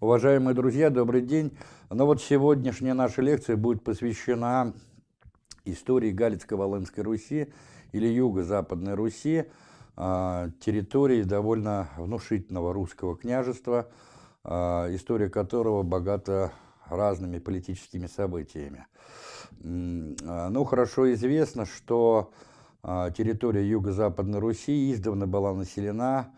Уважаемые друзья, добрый день. Ну вот сегодняшняя наша лекция будет посвящена истории Галицко-Волынской Руси или Юго-Западной Руси, а, территории довольно внушительного русского княжества, а, история которого богата разными политическими событиями. А, ну, хорошо известно, что территория Юго-Западной Руси издавна была населена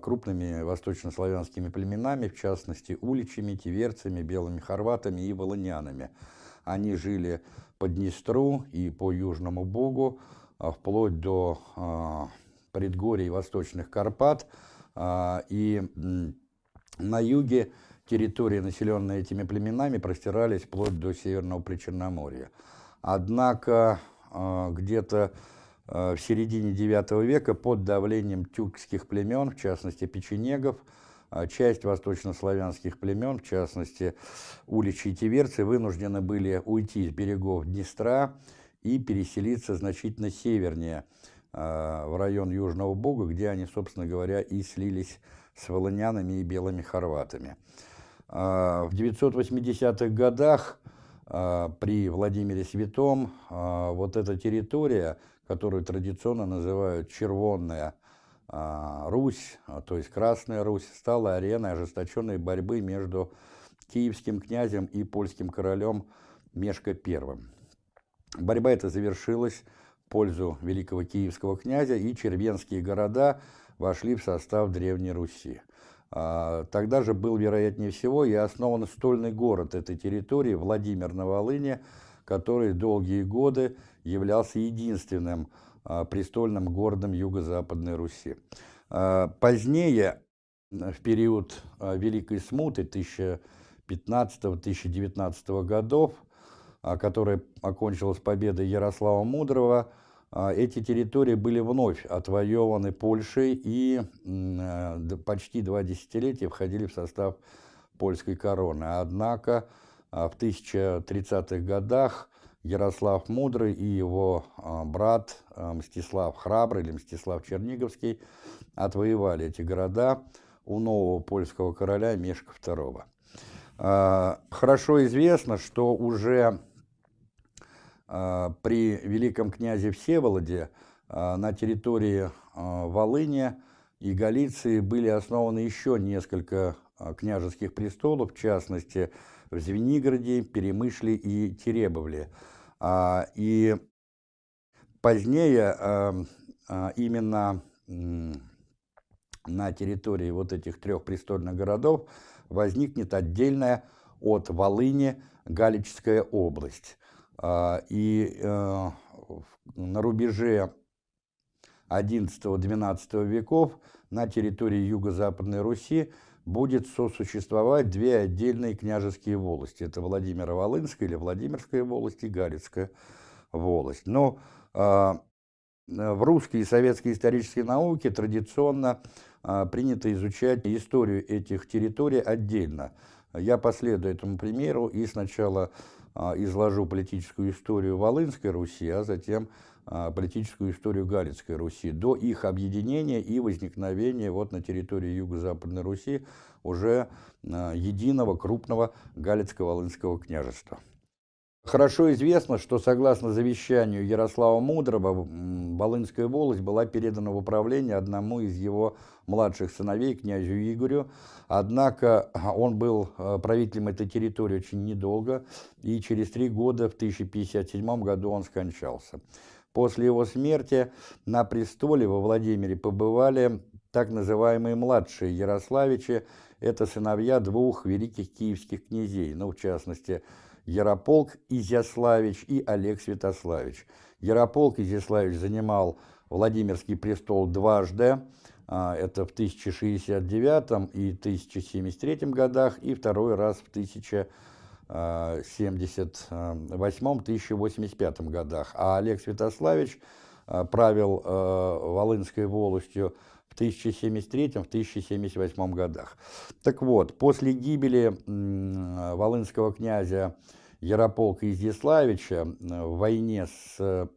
крупными восточнославянскими племенами, в частности, уличами, тиверцами, белыми хорватами и волынянами. Они жили по Днестру и по Южному Богу, вплоть до предгорий Восточных Карпат, а, и на юге территории, населенные этими племенами, простирались вплоть до Северного Причерноморья. Однако а, где-то а, в середине IX века под давлением тюркских племен, в частности печенегов, часть восточнославянских племен, в частности уличи и тиверцы, вынуждены были уйти с берегов Днестра и переселиться значительно севернее Э, в район Южного Бога, где они, собственно говоря, и слились с волынянами и белыми хорватами. Э, в 980-х годах э, при Владимире Святом вот эта территория, которую традиционно называют Червонная Русь, то есть Красная Русь, стала ареной ожесточенной борьбы между киевским князем и польским королем Мешко I. Борьба эта завершилась пользу великого киевского князя, и червенские города вошли в состав Древней Руси. А, тогда же был, вероятнее всего, и основан стольный город этой территории, Владимир на Волыне, который долгие годы являлся единственным а, престольным городом Юго-Западной Руси. А, позднее, в период Великой Смуты 1015-1019 годов, а, которая окончилась победой Ярослава Мудрого, а, эти территории были вновь отвоеваны Польшей и э, почти два десятилетия входили в состав польской короны. Однако а, в 1030-х годах Ярослав Мудрый и его брат Мстислав Храбрый или Мстислав Черниговский отвоевали эти города у нового польского короля Мешка II. Хорошо известно, что уже а, при великом князе Всеволоде а, на территории а, Волыни и Галиции были основаны еще несколько княжеских престолов, в частности, в Звенигороде, Перемышле и Теребовле. И позднее именно на территории вот этих трех престольных городов возникнет отдельная от Волыни Галическая область. А, и э, на рубеже XI-XII веков на территории Юго-Западной Руси будет сосуществовать две отдельные княжеские волости. Это Владимиро-Волынская или Владимирская волость и Галицкая волость. Но а, в русской и советской исторической науке традиционно а, принято изучать историю этих территорий отдельно. Я последую этому примеру и сначала а, изложу политическую историю Волынской Руси, а затем политическую историю Галицкой Руси до их объединения и возникновения вот на территории Юго-Западной Руси уже а, единого крупного Галицко-Волынского княжества. Хорошо известно, что согласно завещанию Ярослава Мудрого, Волынская волость была передана в управление одному из его младших сыновей, князю Игорю. Однако он был правителем этой территории очень недолго, и через три года, в 1057 году, он скончался. После его смерти на престоле во Владимире побывали так называемые младшие Ярославичи, это сыновья двух великих киевских князей, ну, в частности, Ярополк Изяславич и Олег Святославич. Ярополк Изяславич занимал Владимирский престол дважды, а, это в 1069 и 1073 годах, и второй раз в 1078-1085 годах. А Олег Святославич а, правил а, Волынской волостью в 1073-1078 годах. Так вот, после гибели волынского князя Ярополка Изяславича в войне с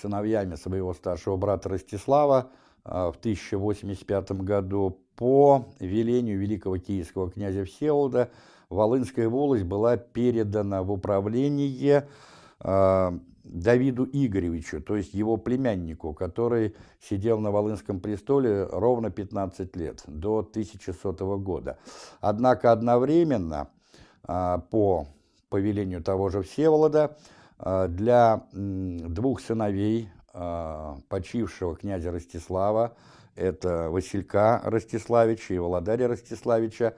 сыновьями своего старшего брата Ростислава в 1085 году по велению великого киевского князя Всеволода Волынская волость была передана в управление Давиду Игоревичу, то есть его племяннику, который сидел на Волынском престоле ровно 15 лет, до 1100 года. Однако одновременно, а, по повелению того же Всеволода, а, для двух сыновей почившего князя Ростислава, это Василька Ростиславича и Володаря Ростиславича,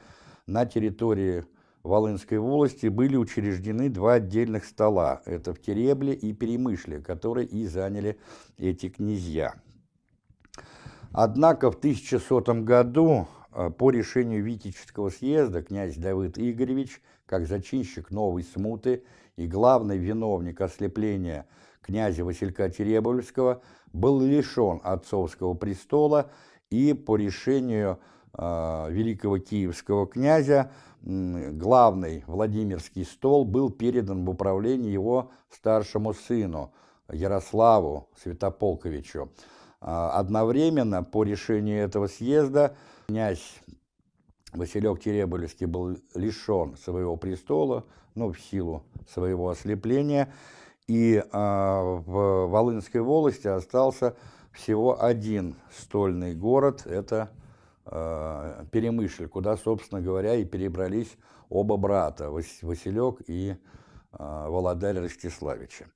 на территории Волынской волости были учреждены два отдельных стола, это в Теребле и Перемышле, которые и заняли эти князья. Однако в 1100 году э, по решению Витического съезда князь Давыд Игоревич, как зачинщик новой смуты и главный виновник ослепления князя Василька Теребовльского, был лишен отцовского престола и по решению великого киевского князя главный Владимирский стол был передан в управление его старшему сыну Ярославу Святополковичу. А, одновременно по решению этого съезда князь Василек Тереболевский был лишен своего престола, ну, в силу своего ослепления, и а, в Волынской волости остался всего один стольный город, это Э, Перемышль, куда, собственно говоря, и перебрались оба брата, Василек и э, Володарь Ростиславича.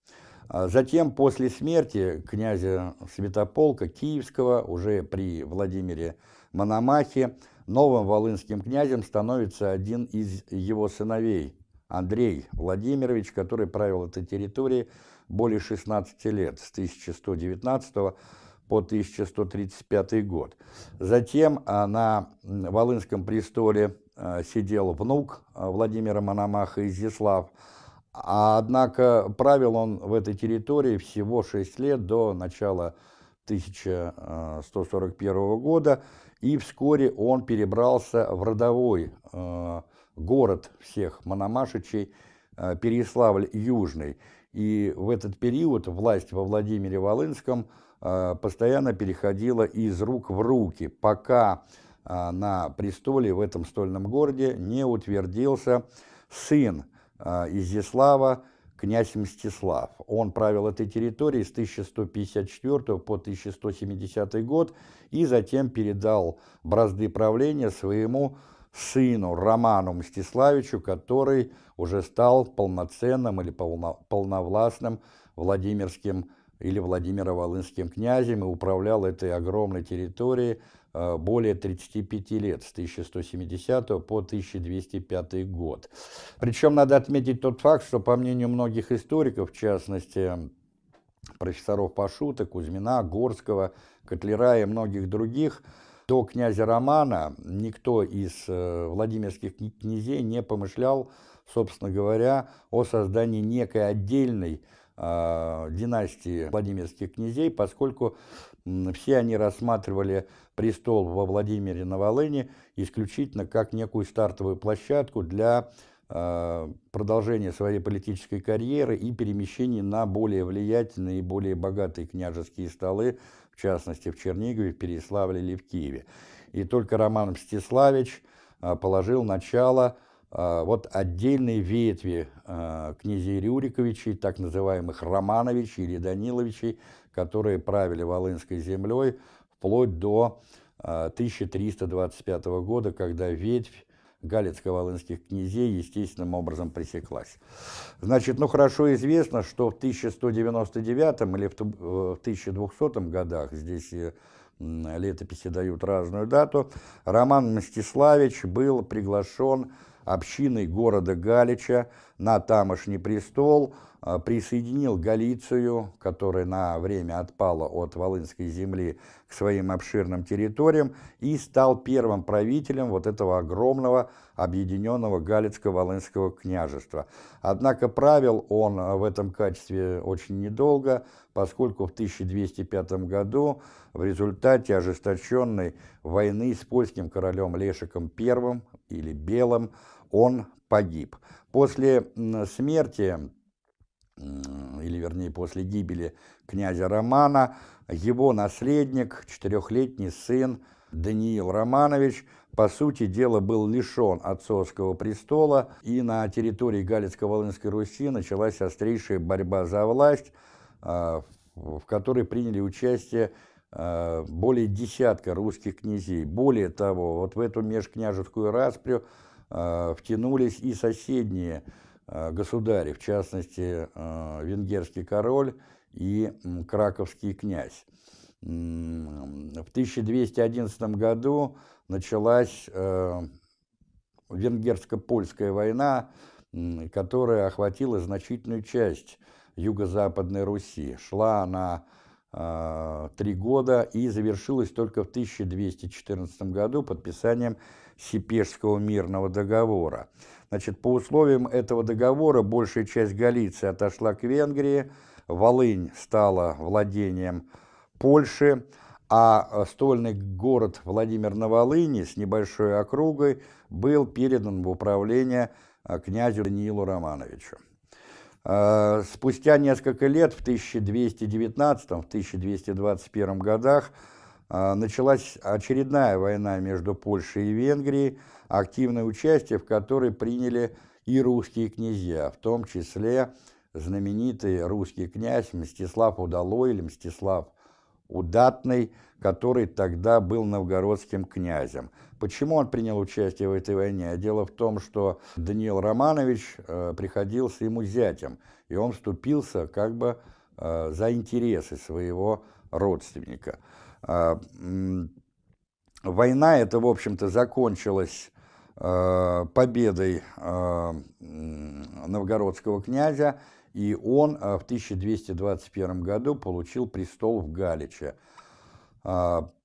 А затем, после смерти князя Святополка Киевского, уже при Владимире Мономахе, новым волынским князем становится один из его сыновей, Андрей Владимирович, который правил этой территорией более 16 лет, с 1119 по 1135 год. Затем а, на Волынском престоле а, сидел внук а, Владимира Мономаха Изяслав, однако правил он в этой территории всего 6 лет до начала 1141 года, и вскоре он перебрался в родовой город всех Мономашичей, Переславль-Южный. И в этот период власть во Владимире Волынском – постоянно переходила из рук в руки, пока э, на престоле в этом стольном городе не утвердился сын э, Изяслава, князь Мстислав. Он правил этой территорией с 1154 по 1170 год и затем передал бразды правления своему сыну Роману Мстиславичу, который уже стал полноценным или полновластным Владимирским или Владимиро-Волынским князем и управлял этой огромной территорией э, более 35 лет, с 1170 по 1205 год. Причем надо отметить тот факт, что по мнению многих историков, в частности профессоров Пашута, Кузьмина, Горского, Котлера и многих других, до князя Романа никто из э, владимирских князей не помышлял, собственно говоря, о создании некой отдельной династии Владимирских князей, поскольку все они рассматривали престол во Владимире на Волыне исключительно как некую стартовую площадку для э, продолжения своей политической карьеры и перемещения на более влиятельные и более богатые княжеские столы, в частности в Чернигове, в Переславле или в Киеве. И только Роман Мстиславич э, положил начало а, вот отдельные ветви а, князей Рюриковичей, так называемых Романовичей или Даниловичей, которые правили Волынской землей вплоть до 1325 а, года, когда ветвь галицко-волынских князей естественным образом пресеклась. Значит, ну хорошо известно, что в 1199 или в 1200 годах, здесь летописи дают разную дату, Роман Мстиславич был приглашен общиной города Галича на тамошний престол, а, присоединил Галицию, которая на время отпала от Волынской земли, к своим обширным территориям и стал первым правителем вот этого огромного объединенного Галицко-Волынского княжества. Однако правил он в этом качестве очень недолго, поскольку в 1205 году в результате ожесточенной войны с польским королем Лешиком I или Белым он погиб. После смерти или вернее после гибели князя Романа, его наследник, четырехлетний сын Даниил Романович, по сути дела, был лишен отцовского престола, и на территории Галицко-Волынской Руси началась острейшая борьба за власть, а, в которой приняли участие более десятка русских князей. Более того, вот в эту межкняжескую распрю а, втянулись и соседние государи, в частности, венгерский король и краковский князь. В 1211 году началась э, венгерско-польская война, которая охватила значительную часть юго-западной Руси. Шла она э, три года и завершилась только в 1214 году подписанием Сипежского мирного договора. Значит, по условиям этого договора большая часть Галиции отошла к Венгрии, Волынь стала владением Польши, а стольный город Владимир на Волыни с небольшой округой был передан в управление э, князю Даниилу Романовичу. Э, спустя несколько лет, в 1219-1221 годах, началась очередная война между Польшей и Венгрией, активное участие в которой приняли и русские князья, в том числе знаменитый русский князь Мстислав Удалой или Мстислав Удатный, который тогда был новгородским князем. Почему он принял участие в этой войне? Дело в том, что Даниил Романович э, приходился ему зятем, и он вступился как бы э, за интересы своего родственника. Э, война эта, в общем-то, закончилась э, победой новгородского князя, и он а, в 1221 году получил престол в Галиче.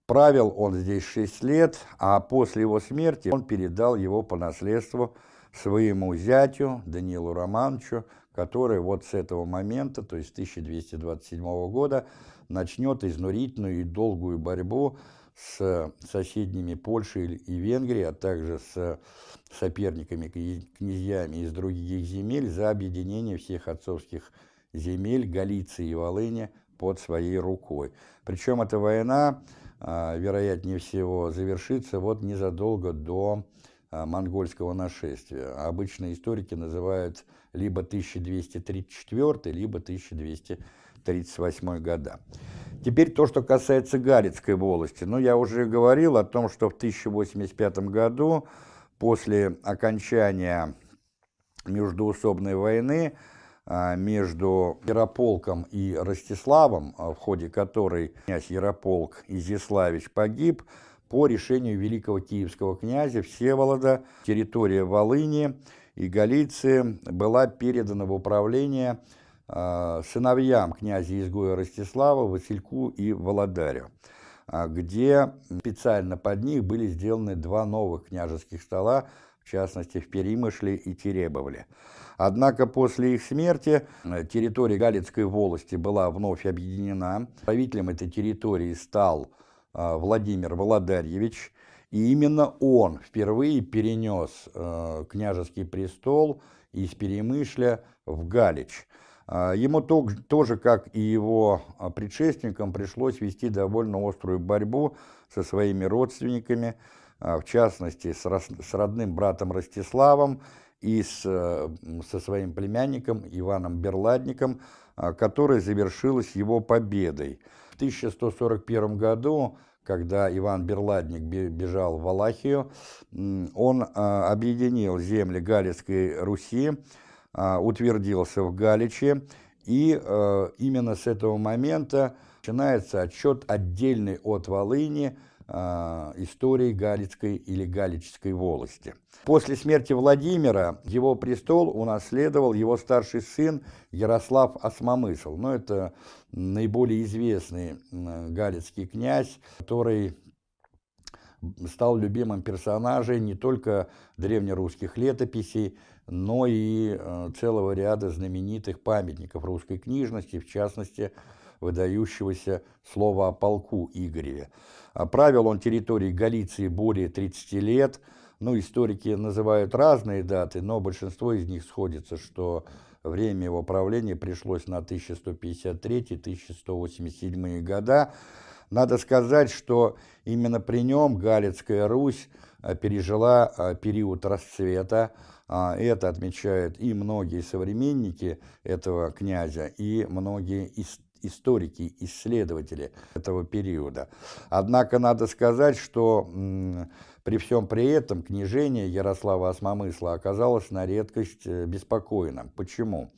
Правил он здесь 6 лет, а после его смерти он передал его по наследству своему зятю Данилу Романовичу, который вот с этого момента, то есть 1227 года, начнет изнурительную и долгую борьбу с соседними Польшей и Венгрией, а также с соперниками, князьями из других земель за объединение всех отцовских земель Галиции и Волыни под своей рукой. Причем эта война, а, вероятнее всего, завершится вот незадолго до а, монгольского нашествия. Обычно историки называют либо 1234, либо 1238 года. Теперь то, что касается Галицкой волости. Ну, я уже говорил о том, что в 1085 году, после окончания междуусобной войны между Ярополком и Ростиславом, а, в ходе которой князь Ярополк Изяславич погиб, по решению великого киевского князя Всеволода территория Волыни и Галиции была передана в управление а, сыновьям князя-изгоя Ростислава, Васильку и Володарю, а, где специально под них были сделаны два новых княжеских стола, в частности в Перимышле и Теребовле. Однако после их смерти э, территория Галицкой волости была вновь объединена. Правителем этой территории стал а, Владимир Володарьевич, и именно он впервые перенес э, княжеский престол из Перемышля в Галич. Ему тоже, как и его предшественникам, пришлось вести довольно острую борьбу со своими родственниками, в частности, с родным братом Ростиславом и с, э, со своим племянником Иваном Берладником, которая завершилась его победой. В 1141 году, когда Иван Берладник бежал в Валахию, он объединил земли Галицкой Руси, а, утвердился в Галиче, и э, именно с этого момента начинается отчет отдельный от Волыни э, истории Галицкой или Галической волости. После смерти Владимира его престол унаследовал его старший сын Ярослав Осмомысл. Но это наиболее известный галицкий князь, который стал любимым персонажем не только древнерусских летописей, но и э, целого ряда знаменитых памятников русской книжности, в частности, выдающегося слова о полку Игореве. А правил он территории Галиции более 30 лет, ну, историки называют разные даты, но большинство из них сходится, что время его правления пришлось на 1153-1187 года. Надо сказать, что именно при нем Галицкая Русь э, пережила э, период расцвета. А, это отмечают и многие современники этого князя, и многие историки, исследователи этого периода. Однако надо сказать, что при всем при этом княжение Ярослава Осмомысла оказалось на редкость э, беспокойным. Почему?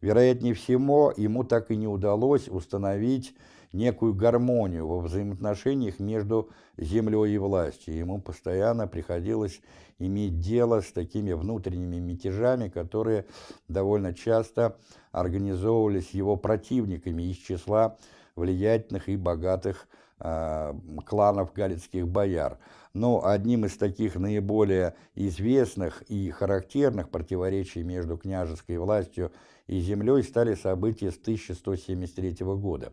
Вероятнее всего, ему так и не удалось установить некую гармонию во взаимоотношениях между землей и властью. Ему постоянно приходилось иметь дело с такими внутренними мятежами, которые довольно часто организовывались его противниками из числа влиятельных и богатых э, кланов галицких бояр. Но одним из таких наиболее известных и характерных противоречий между княжеской властью и землей стали события с 1173 года.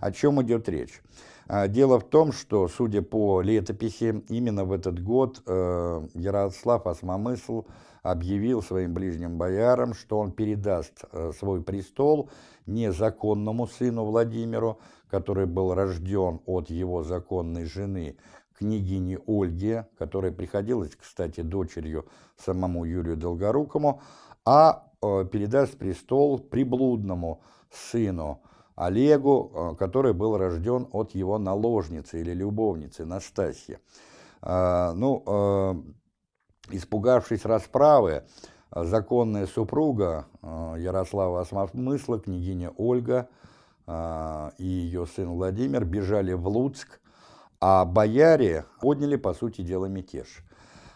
О чем идет речь? А, дело в том, что, судя по летописи, именно в этот год э, Ярослав Осмомысл объявил своим ближним боярам, что он передаст э, свой престол незаконному сыну Владимиру, который был рожден от его законной жены, княгине Ольге, которая приходилась, кстати, дочерью самому Юрию Долгорукому, а э, передаст престол приблудному сыну Олегу, э, который был рожден от его наложницы или любовницы Настасьи. Э, ну, испугавшись расправы, законная супруга Ярослава Осмысла, княгиня Ольга и ее сын Владимир бежали в Луцк, а бояре подняли, по сути дела, мятеж.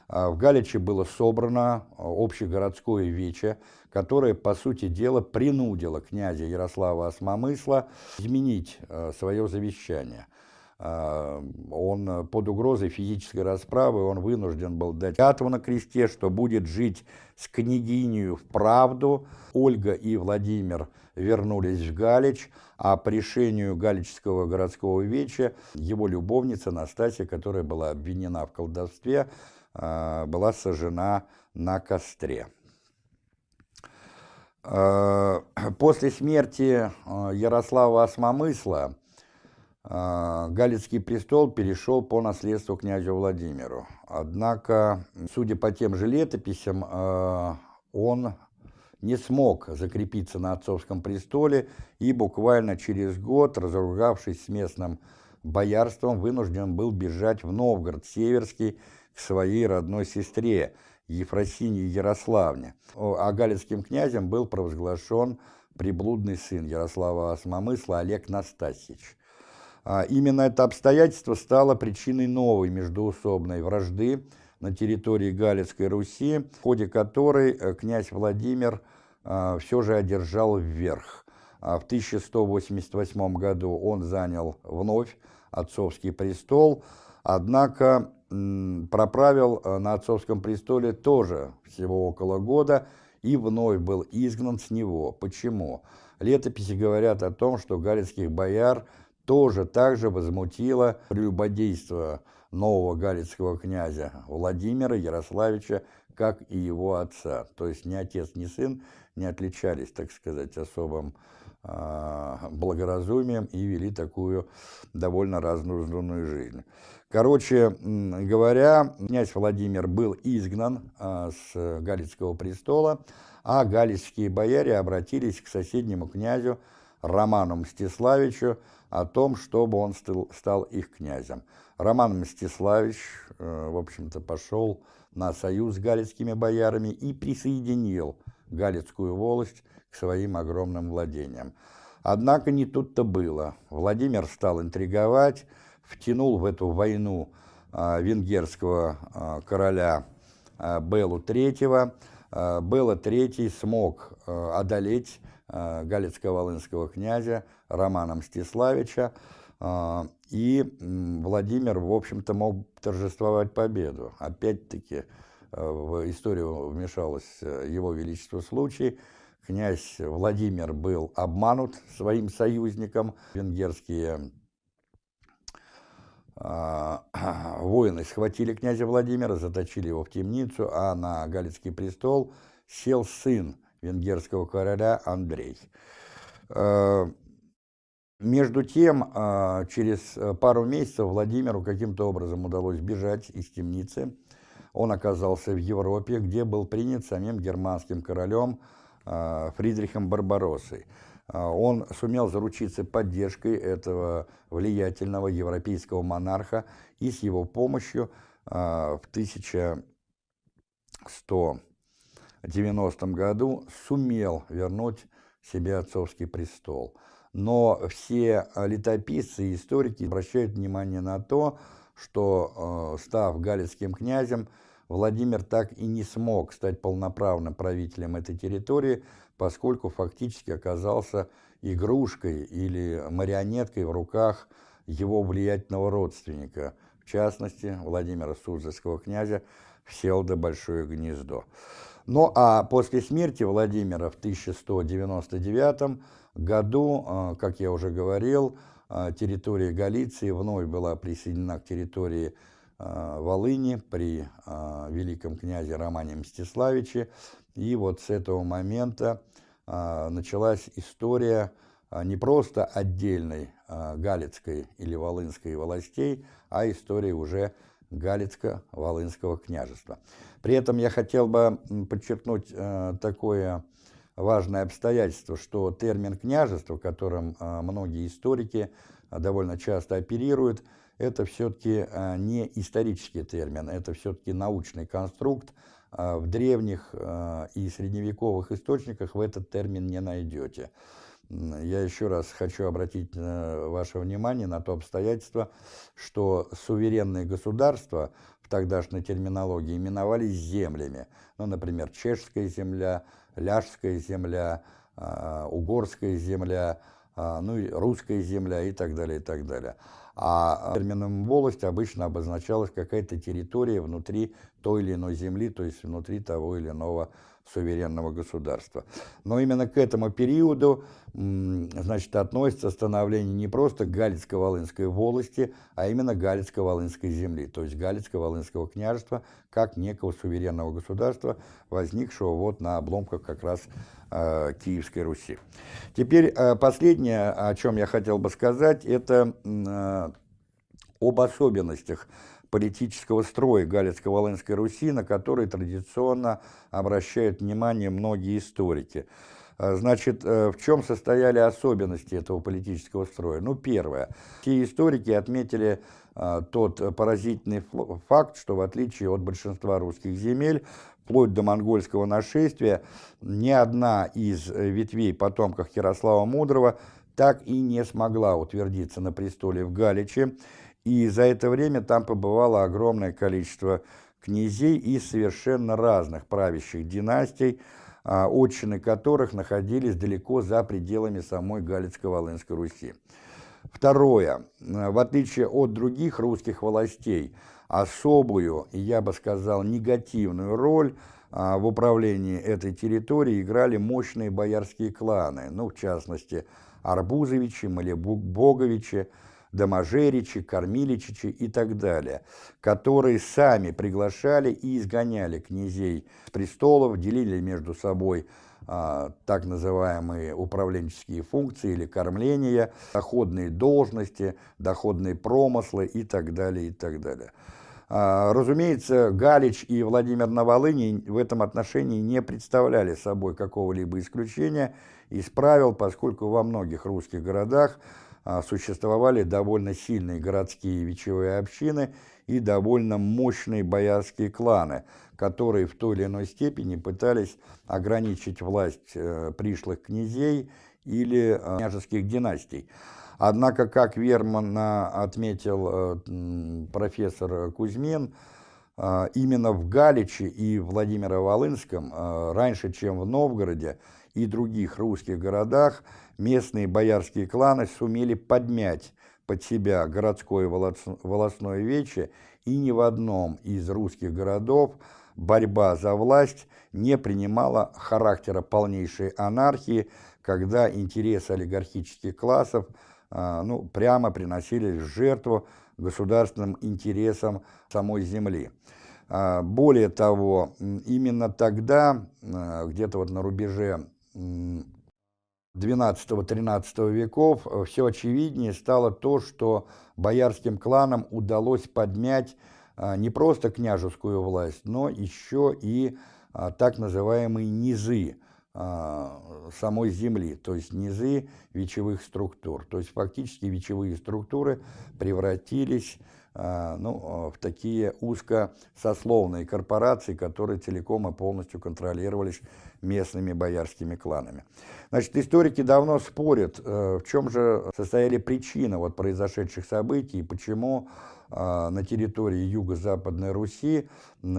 А, в Галиче было собрано а, общегородское вече, которое, по сути дела, принудило князя Ярослава Осмомысла изменить а, свое завещание. Он под угрозой физической расправы, он вынужден был дать клятву на кресте, что будет жить с княгинью в правду. Ольга и Владимир вернулись в Галич, а по решению Галического городского веча его любовница Настасья, которая была обвинена в колдовстве, была сожжена на костре. А, после смерти а, Ярослава Осмомысла Галицкий престол перешел по наследству князю Владимиру. Однако, судя по тем же летописям, он не смог закрепиться на отцовском престоле и буквально через год, разругавшись с местным боярством, вынужден был бежать в Новгород Северский своей родной сестре Ефросинии Ярославне. А галицким князем был провозглашен приблудный сын Ярослава Осмомысла Олег Настасьевич. А именно это обстоятельство стало причиной новой междуусобной вражды на территории Галицкой Руси, в ходе которой э, князь Владимир э, все же одержал вверх. А в 1188 году он занял вновь отцовский престол, однако проправил э, на отцовском престоле тоже всего около года и вновь был изгнан с него. Почему? Летописи говорят о том, что галицких бояр тоже также возмутило прелюбодейство нового галицкого князя Владимира Ярославича, как и его отца. То есть ни отец, ни сын не отличались, так сказать, особым благоразумием и вели такую довольно разнузданную жизнь. Короче говоря, князь Владимир был изгнан э, с Галицкого престола, а галицкие бояре обратились к соседнему князю Роману Мстиславичу о том, чтобы он стал их князем. Роман Мстиславич, э, в общем-то, пошел на союз с галицкими боярами и присоединил Галицкую волость к своим огромным владениям. Однако не тут-то было. Владимир стал интриговать, втянул в эту войну а, венгерского а, короля а, Белу III. Бела III смог одолеть галицко-волынского князя Романа Мстиславича, и Владимир, в общем-то, мог торжествовать победу. Опять-таки, в историю вмешалось его величество случай. Князь Владимир был обманут своим союзником. Венгерские а, воины схватили князя Владимира, заточили его в темницу, а на Галицкий престол сел сын венгерского короля Андрей. Между тем, через пару месяцев Владимиру каким-то образом удалось бежать из темницы. Он оказался в Европе, где был принят самим германским королем Фридрихом Барбароссой. Он сумел заручиться поддержкой этого влиятельного европейского монарха и с его помощью в 1190 году сумел вернуть себе отцовский престол. Но все летописцы и историки обращают внимание на то, что, став галицким князем, Владимир так и не смог стать полноправным правителем этой территории, поскольку фактически оказался игрушкой или марионеткой в руках его влиятельного родственника, в частности Владимира Суздальского князя Всеволода Большое Гнездо. Ну а после смерти Владимира в 1199 году, а, как я уже говорил, а, территория Галиции вновь была присоединена к территории Волыни при великом князе Романе Мстиславиче. И вот с этого момента началась история не просто отдельной Галицкой или Волынской властей, а история уже Галицко-Волынского княжества. При этом я хотел бы подчеркнуть э, такое важное обстоятельство, что термин «княжество», которым э, многие историки э, довольно часто оперируют, это все-таки не исторический термин, это все-таки научный конструкт. В древних и средневековых источниках вы этот термин не найдете. Я еще раз хочу обратить ваше внимание на то обстоятельство, что суверенные государства в тогдашней терминологии именовались землями. Ну, например, чешская земля, ляжская земля, угорская земля, ну русская земля и так далее, и так далее. А термином волость обычно обозначалась какая-то территория внутри той или иной земли, то есть внутри того или иного суверенного государства. Но именно к этому периоду значит, относится становление не просто Галицко-Волынской волости, а именно Галицко-Волынской земли, то есть Галицко-Волынского княжества, как некого суверенного государства, возникшего вот на обломках как раз э, Киевской Руси. Теперь э, последнее, о чем я хотел бы сказать, это э, об особенностях политического строя Галицко-Волынской Руси, на который традиционно обращают внимание многие историки. А, значит, э, в чем состояли особенности этого политического строя? Ну, первое. Все историки отметили а, тот поразительный факт, что в отличие от большинства русских земель, вплоть до монгольского нашествия, ни одна из э, ветвей потомков Ярослава Мудрого так и не смогла утвердиться на престоле в Галиче, и за это время там побывало огромное количество князей из совершенно разных правящих династий, а, отчины которых находились далеко за пределами самой Галицко-Волынской Руси. Второе. В отличие от других русских властей, особую, я бы сказал, негативную роль а, в управлении этой территорией играли мощные боярские кланы, ну, в частности, Арбузовичи, Малебоговичи, Доможеричи, Кормиличичи и так далее, которые сами приглашали и изгоняли князей с престолов, делили между собой а, так называемые управленческие функции или кормления, доходные должности, доходные промыслы и так далее, и так далее. А, разумеется, Галич и Владимир Новолыний в этом отношении не представляли собой какого-либо исключения из правил, поскольку во многих русских городах существовали довольно сильные городские вечевые общины и довольно мощные боярские кланы, которые в той или иной степени пытались ограничить власть э, пришлых князей или э, княжеских династий. Однако, как верно отметил э, профессор Кузьмин, именно в Галиче и Владимиро-Волынском, раньше, чем в Новгороде и других русских городах, местные боярские кланы сумели подмять под себя городское волосное вече, и ни в одном из русских городов борьба за власть не принимала характера полнейшей анархии, когда интересы олигархических классов а, ну, прямо приносились в жертву государственным интересам самой земли. А, более того, именно тогда, где-то вот на рубеже 12-13 веков, все очевиднее стало то, что боярским кланам удалось подмять не просто княжескую власть, но еще и так называемые низы, самой Земли, то есть низы вечевых структур. То есть фактически вечевые структуры превратились ну, в такие узкосословные корпорации, которые целиком и полностью контролировались местными боярскими кланами. Значит, историки давно спорят, э, в чем же состояли причины вот произошедших событий и почему а, на территории юго-западной Руси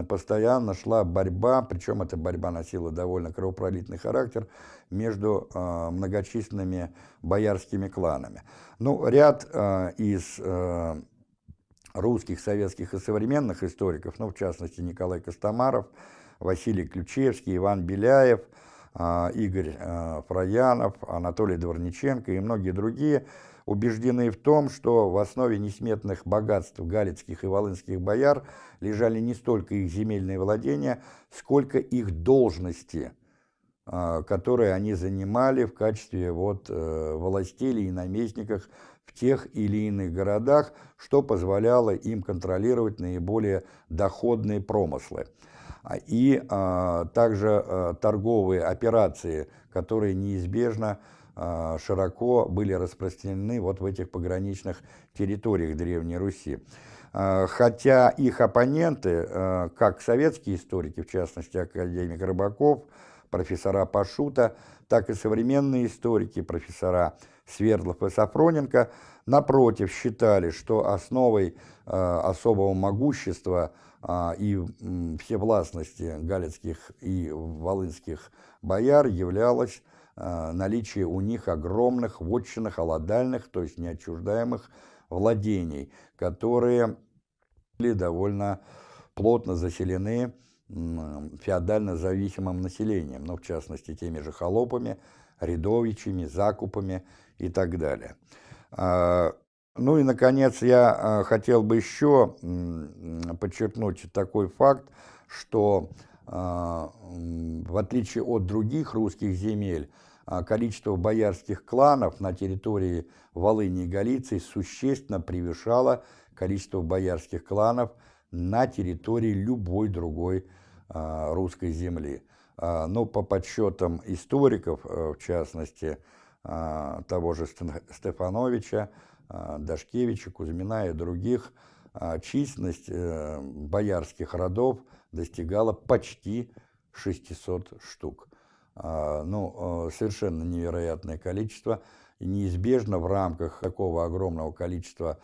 постоянно шла борьба, причем эта борьба носила довольно кровопролитный характер, между а, многочисленными боярскими кланами. Ну, ряд а, из русских, советских и современных историков, ну, в частности, Николай Костомаров, Василий Ключевский, Иван Беляев, Игорь Фраянов, Анатолий Дворниченко и многие другие – убеждены в том, что в основе несметных богатств галицких и волынских бояр лежали не столько их земельные владения, сколько их должности, а, которые они занимали в качестве вот, э, властелей и наместников в тех или иных городах, что позволяло им контролировать наиболее доходные промыслы. А, и а, также а, торговые операции, которые неизбежно а, широко были распространены вот в этих пограничных территориях Древней Руси. А, хотя их оппоненты, а, как советские историки, в частности академик Рыбаков, профессора Пашута, так и современные историки, профессора Свердлов и Сафроненко, напротив, считали, что основой особого могущества и всевластности галицких и волынских бояр являлась Э, наличие у них огромных вотчинных, аладальных, то есть неотчуждаемых владений, которые были довольно плотно заселены феодально зависимым населением, ну, в частности, теми же холопами, рядовичами, закупами и так далее. А, ну и, наконец, я э, хотел бы еще подчеркнуть такой факт, что а, в отличие от других русских земель, количество боярских кланов на территории Волыни и Галиции существенно превышало количество боярских кланов на территории любой другой русской земли. А, но по подсчетам историков, в частности, того же Стефановича, Дашкевича, Кузьмина и других, численность э, боярских родов достигала почти 600 штук. А, ну, э, совершенно невероятное количество. И неизбежно в рамках такого огромного количества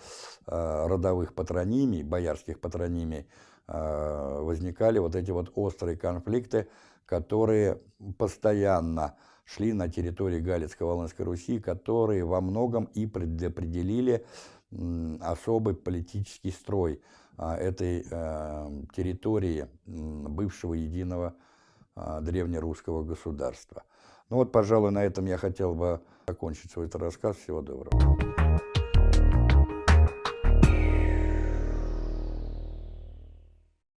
э, родовых патронимий, боярских патронимий, э, возникали вот эти вот острые конфликты, которые постоянно шли на территории Галицко-Волынской Руси, которые во многом и предопределили особый политический строй этой территории бывшего единого а, древнерусского государства. Ну вот, пожалуй, на этом я хотел бы закончить свой рассказ. Всего доброго.